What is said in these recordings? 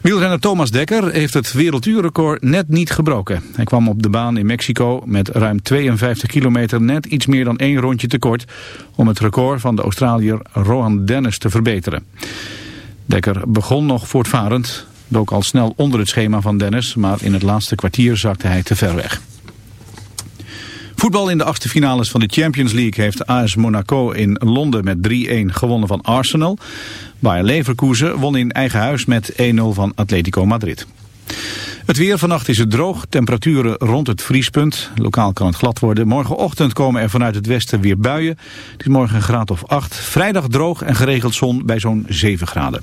Wielrenner Thomas Dekker heeft het werelduurrecord net niet gebroken. Hij kwam op de baan in Mexico met ruim 52 kilometer net iets meer dan één rondje tekort... om het record van de Australiër Rohan Dennis te verbeteren. Dekker begon nog voortvarend, dook al snel onder het schema van Dennis... maar in het laatste kwartier zakte hij te ver weg. Voetbal in de achtste finales van de Champions League heeft AS Monaco in Londen met 3-1 gewonnen van Arsenal. Bayer Leverkusen won in eigen huis met 1-0 van Atletico Madrid. Het weer vannacht is het droog, temperaturen rond het vriespunt. Lokaal kan het glad worden. Morgenochtend komen er vanuit het westen weer buien. Het is morgen een graad of 8. Vrijdag droog en geregeld zon bij zo'n 7 graden.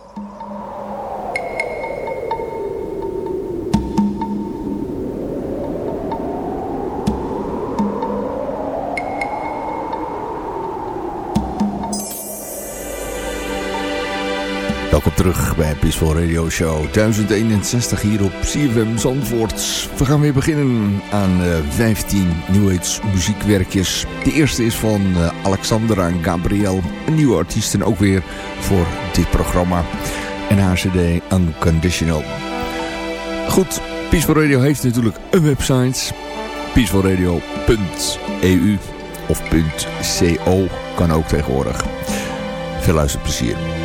Welkom terug bij Peaceful Radio Show 1061 hier op CFM Zandvoort. We gaan weer beginnen aan uh, 15 New Age muziekwerkjes. De eerste is van uh, Alexandra en Gabriel, een nieuwe artiesten ook weer voor dit programma. En haar cd Unconditional. Goed, Peaceful Radio heeft natuurlijk een website. peacefulradio.eu of .co kan ook tegenwoordig. Veel luisterplezier.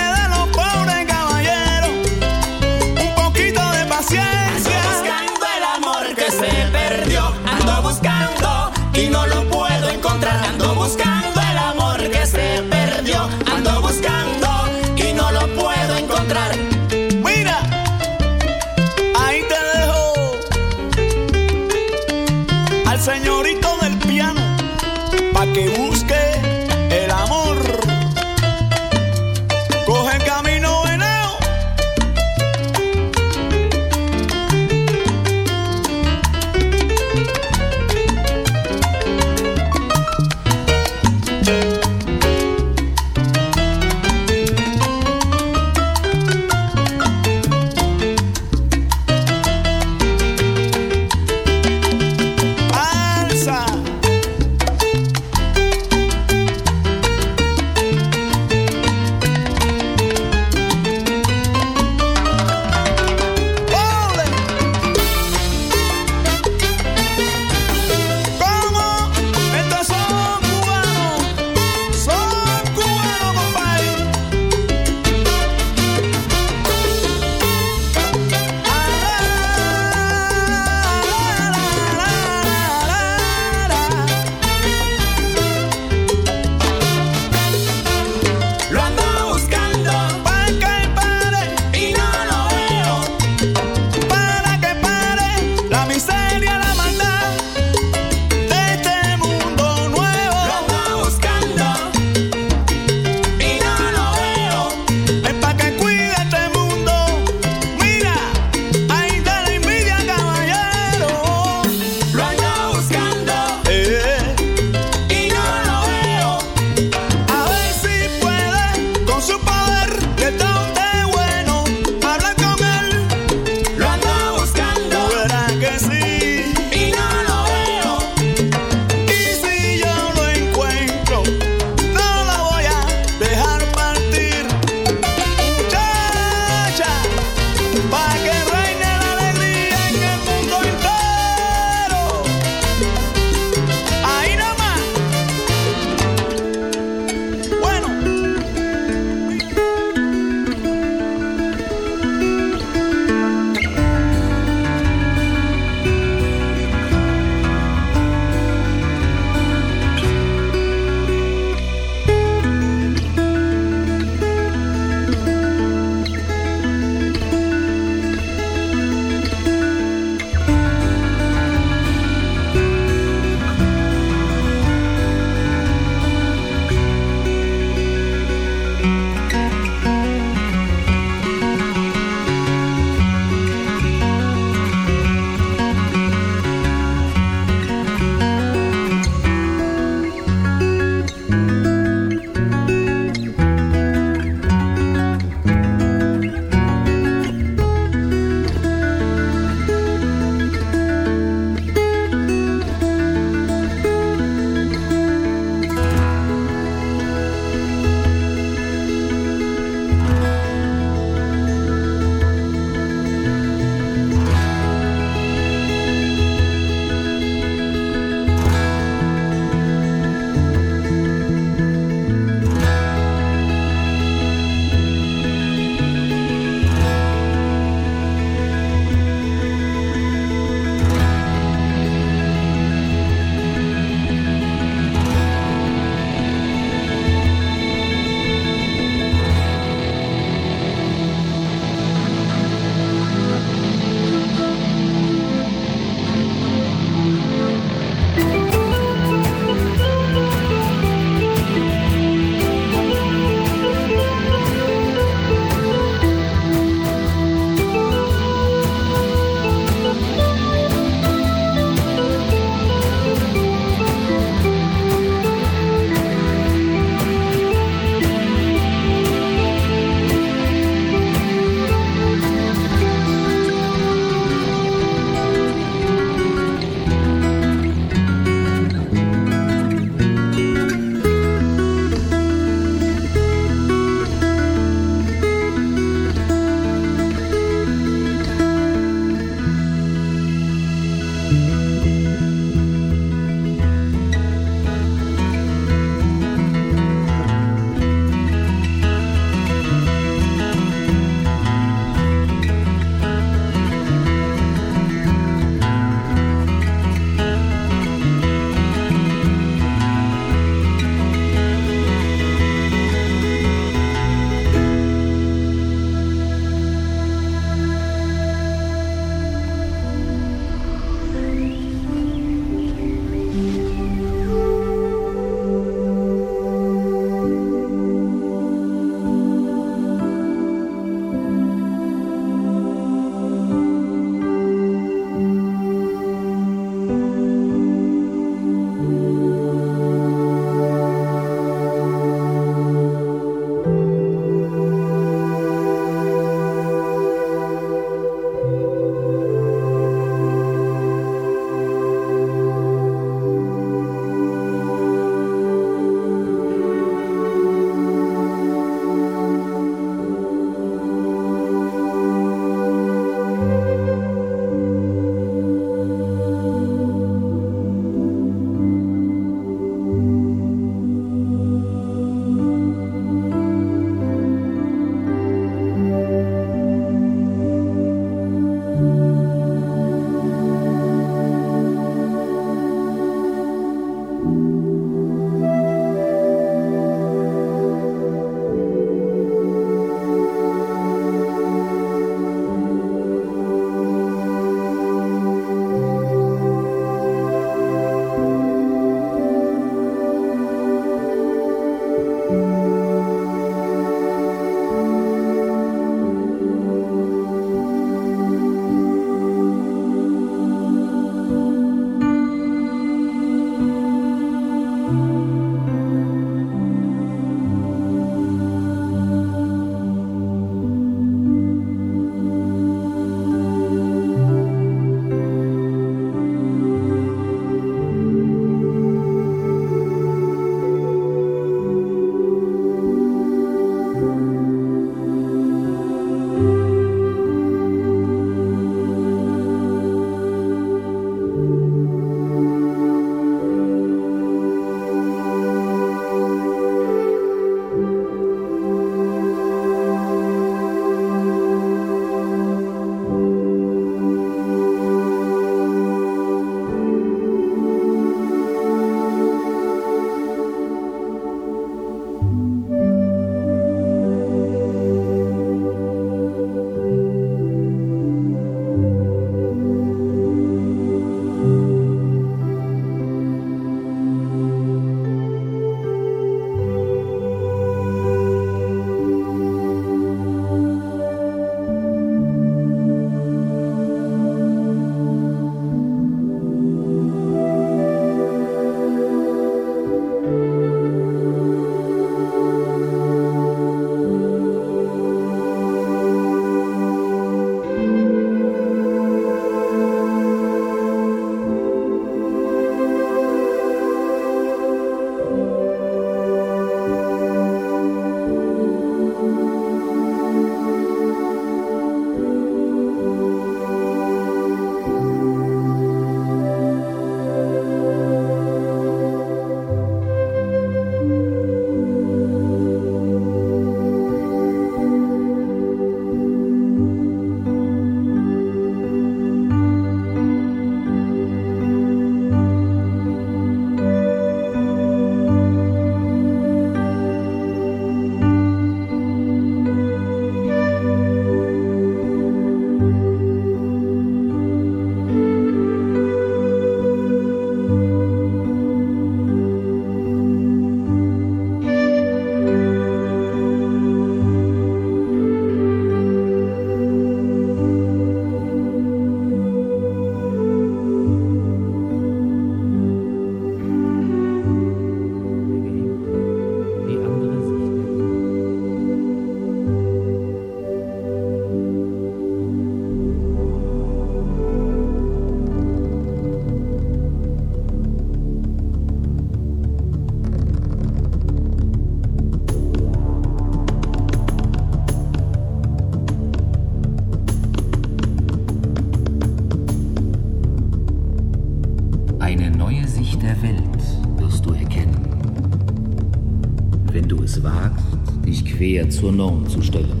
Quer zur Norm zu stellen.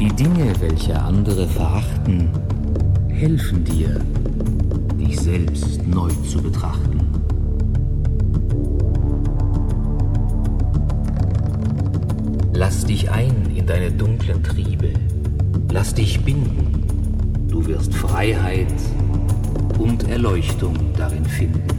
Die Dinge, welche andere verachten, helfen dir, dich selbst neu zu betrachten. Lass dich ein in deine dunklen Triebe, lass dich binden, du wirst Freiheit und Erleuchtung darin finden.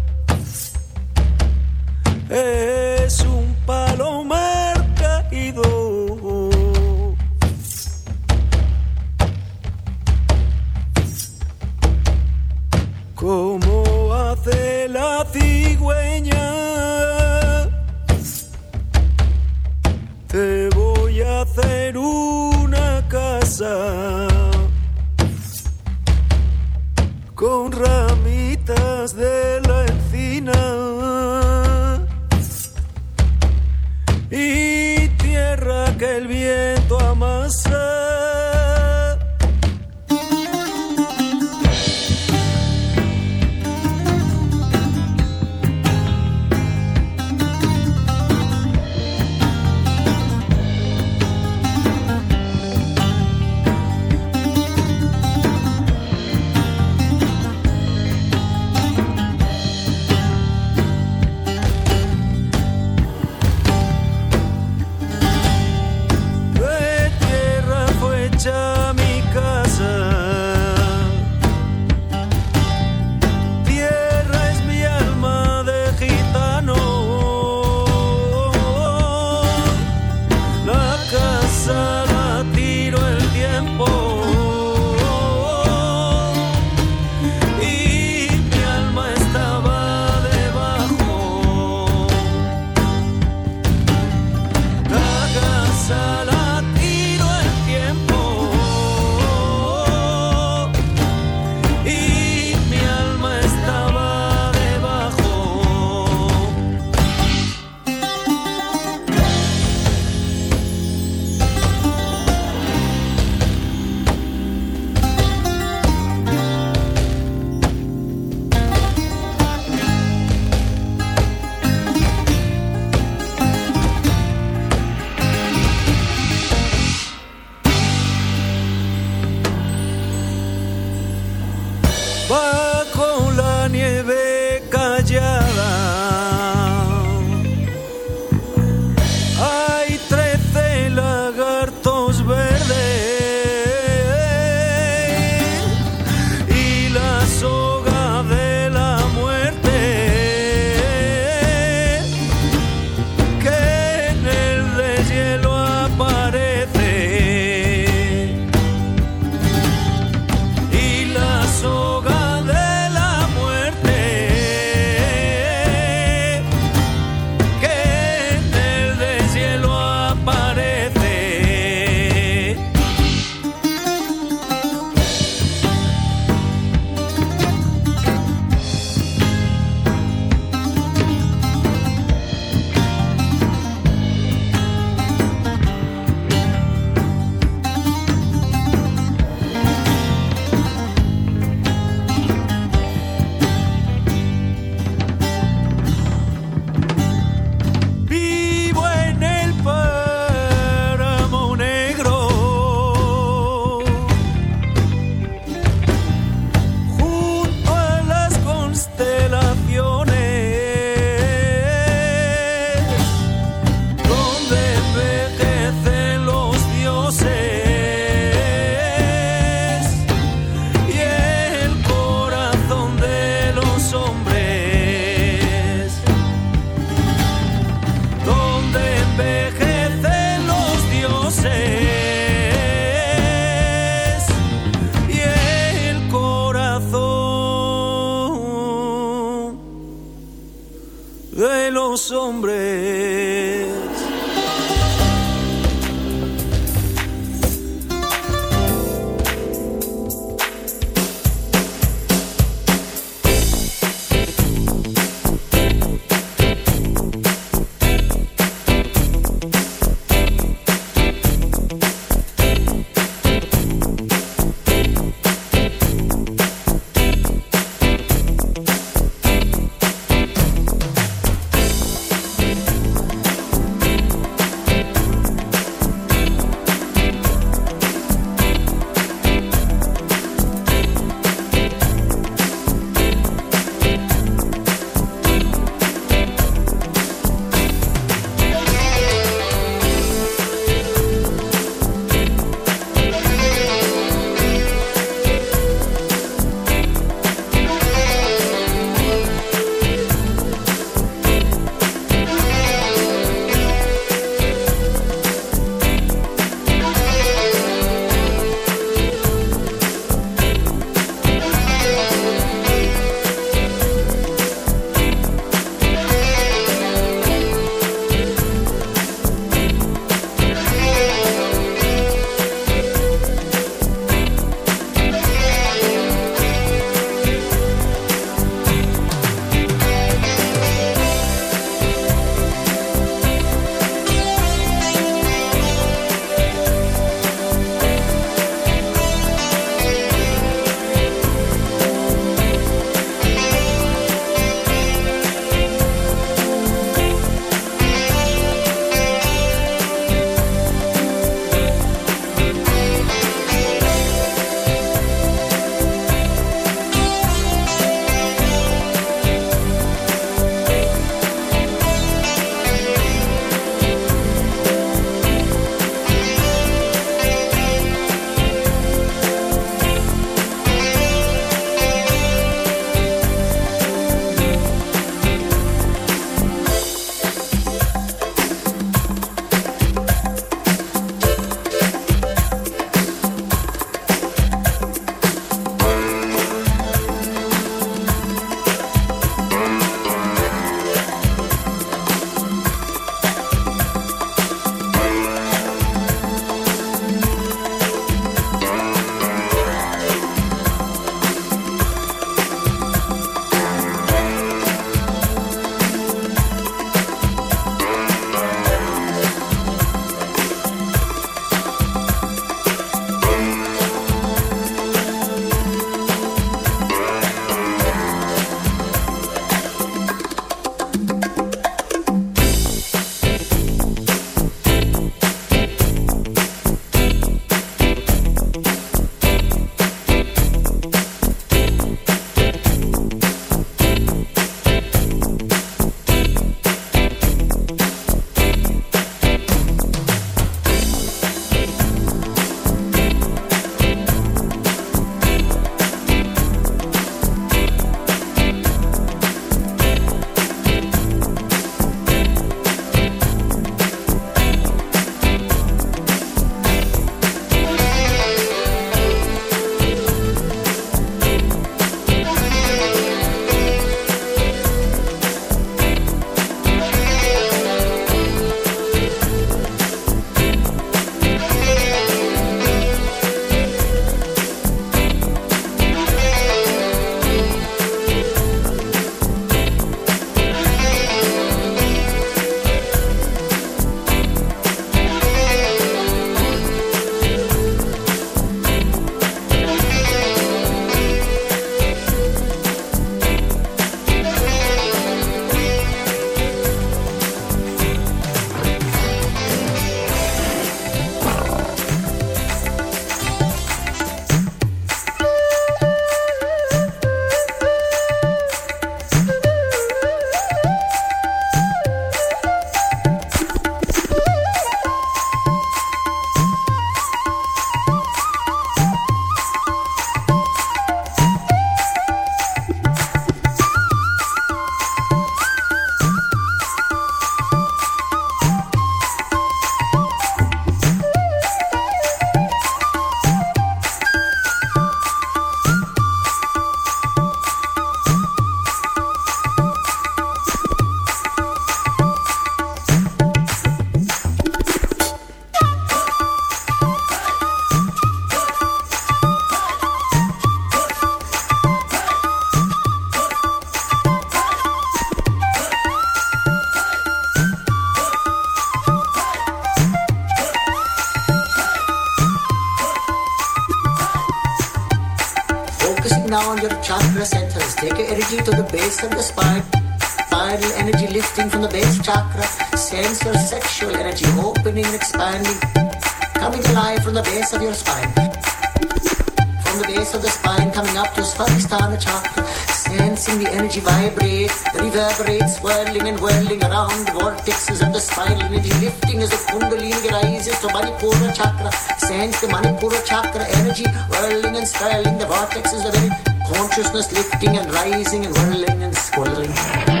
To Svadhisthana chakra. Sensing the energy vibrate, reverberates, swirling and whirling around the vortexes of the spinal energy, lifting as the Kundalini rises to Manipura chakra. Sense the Manipura chakra energy, whirling and swirling the vortexes of it. Consciousness lifting and rising and whirling and swirling.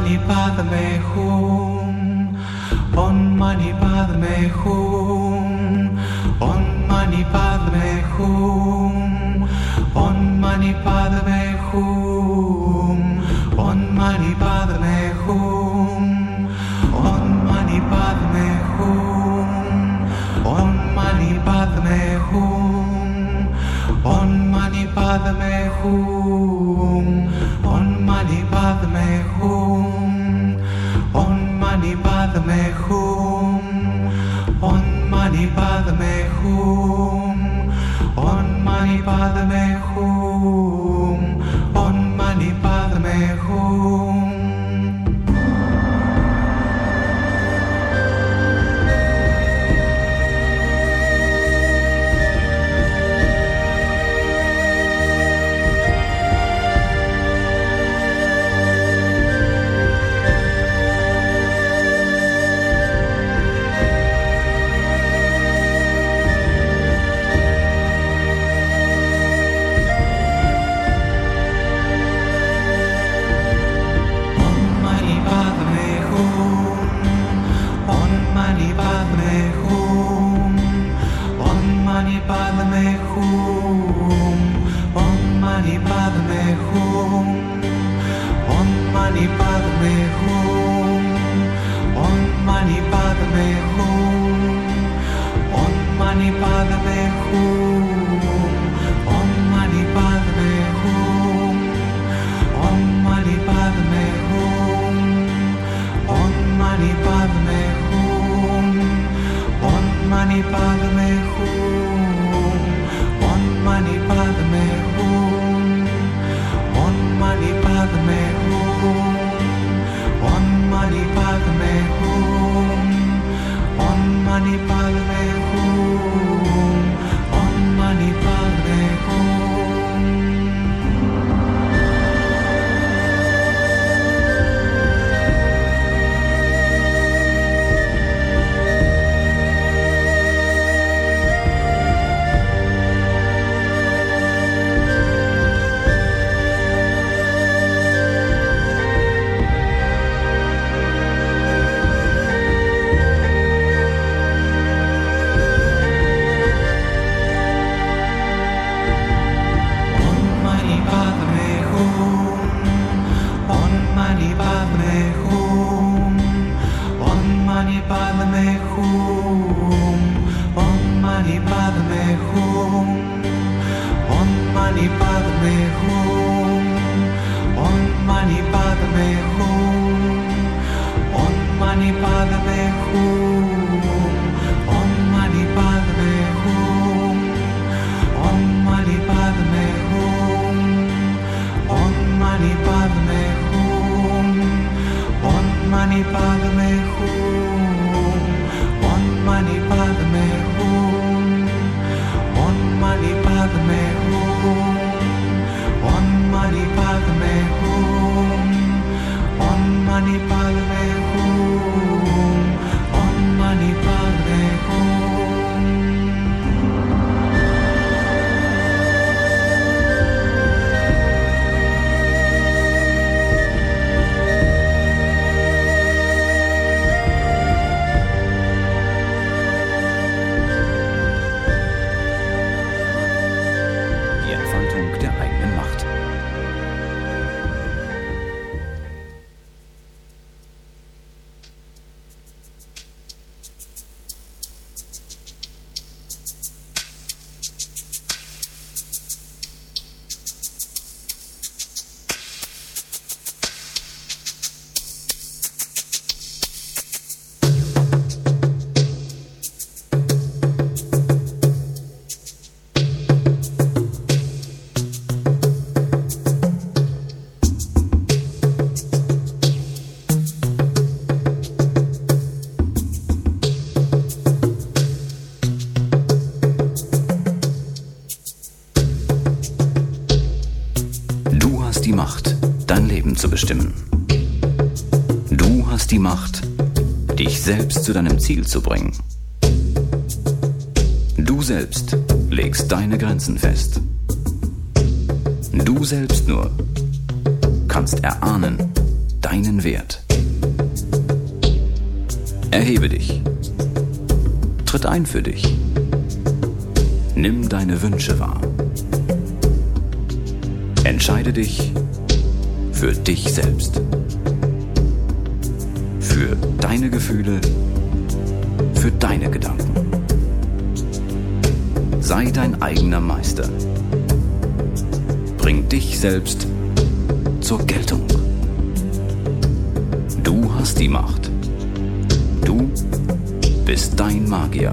money by the me home on money by Ziel zu bringen. Du selbst legst deine Grenzen fest. Du selbst nur kannst erahnen deinen Wert. Erhebe dich. Tritt ein für dich. Nimm deine Wünsche wahr. Entscheide dich für dich selbst. Für deine Gefühle, für deine Gedanken. Sei dein eigener Meister. Bring dich selbst zur Geltung. Du hast die Macht. Du bist dein Magier.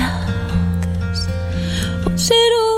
others. Zero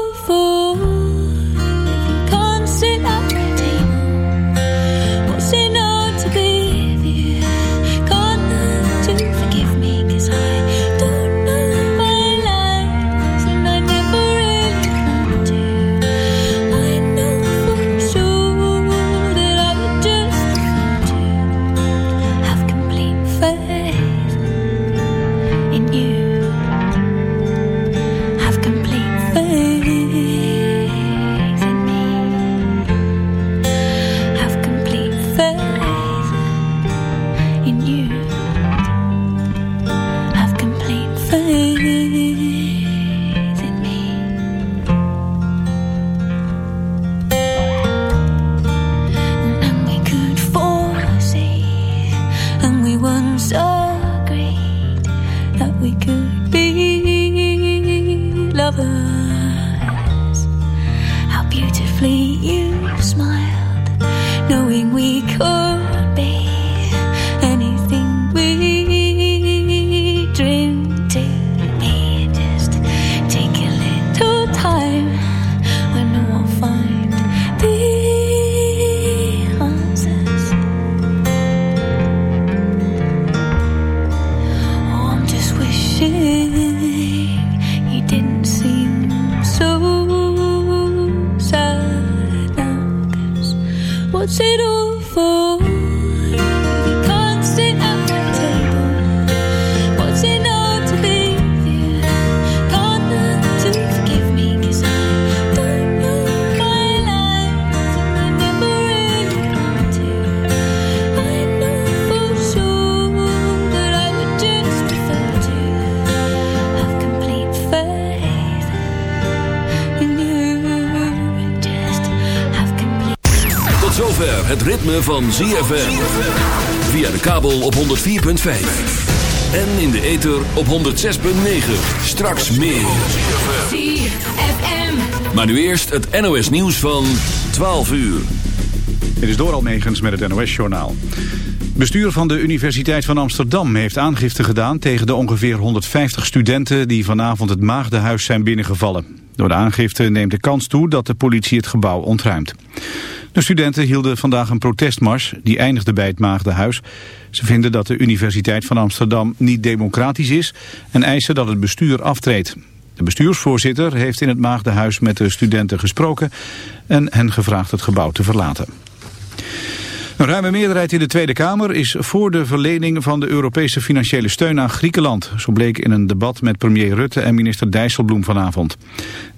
van ZFM. Via de kabel op 104.5. En in de ether op 106.9. Straks meer. ZFM. Maar nu eerst het NOS nieuws van 12 uur. Dit is door Almegens met het NOS-journaal. Bestuur van de Universiteit van Amsterdam heeft aangifte gedaan... tegen de ongeveer 150 studenten die vanavond het Maagdenhuis zijn binnengevallen. Door de aangifte neemt de kans toe dat de politie het gebouw ontruimt. De studenten hielden vandaag een protestmars, die eindigde bij het Maagdenhuis. Ze vinden dat de Universiteit van Amsterdam niet democratisch is en eisen dat het bestuur aftreedt. De bestuursvoorzitter heeft in het Maagdenhuis met de studenten gesproken en hen gevraagd het gebouw te verlaten. Een ruime meerderheid in de Tweede Kamer is voor de verlening van de Europese financiële steun aan Griekenland. Zo bleek in een debat met premier Rutte en minister Dijsselbloem vanavond.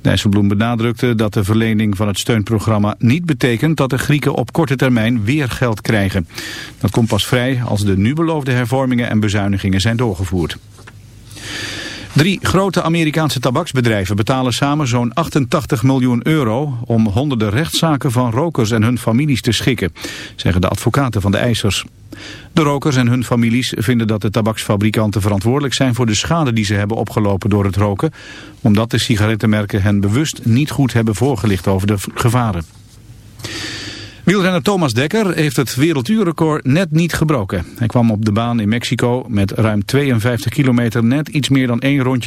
Dijsselbloem benadrukte dat de verlening van het steunprogramma niet betekent dat de Grieken op korte termijn weer geld krijgen. Dat komt pas vrij als de nu beloofde hervormingen en bezuinigingen zijn doorgevoerd. Drie grote Amerikaanse tabaksbedrijven betalen samen zo'n 88 miljoen euro om honderden rechtszaken van rokers en hun families te schikken, zeggen de advocaten van de eisers. De rokers en hun families vinden dat de tabaksfabrikanten verantwoordelijk zijn voor de schade die ze hebben opgelopen door het roken, omdat de sigarettenmerken hen bewust niet goed hebben voorgelicht over de gevaren. Wielrenner Thomas Dekker heeft het werelduurrecord net niet gebroken. Hij kwam op de baan in Mexico met ruim 52 kilometer net iets meer dan één rondje.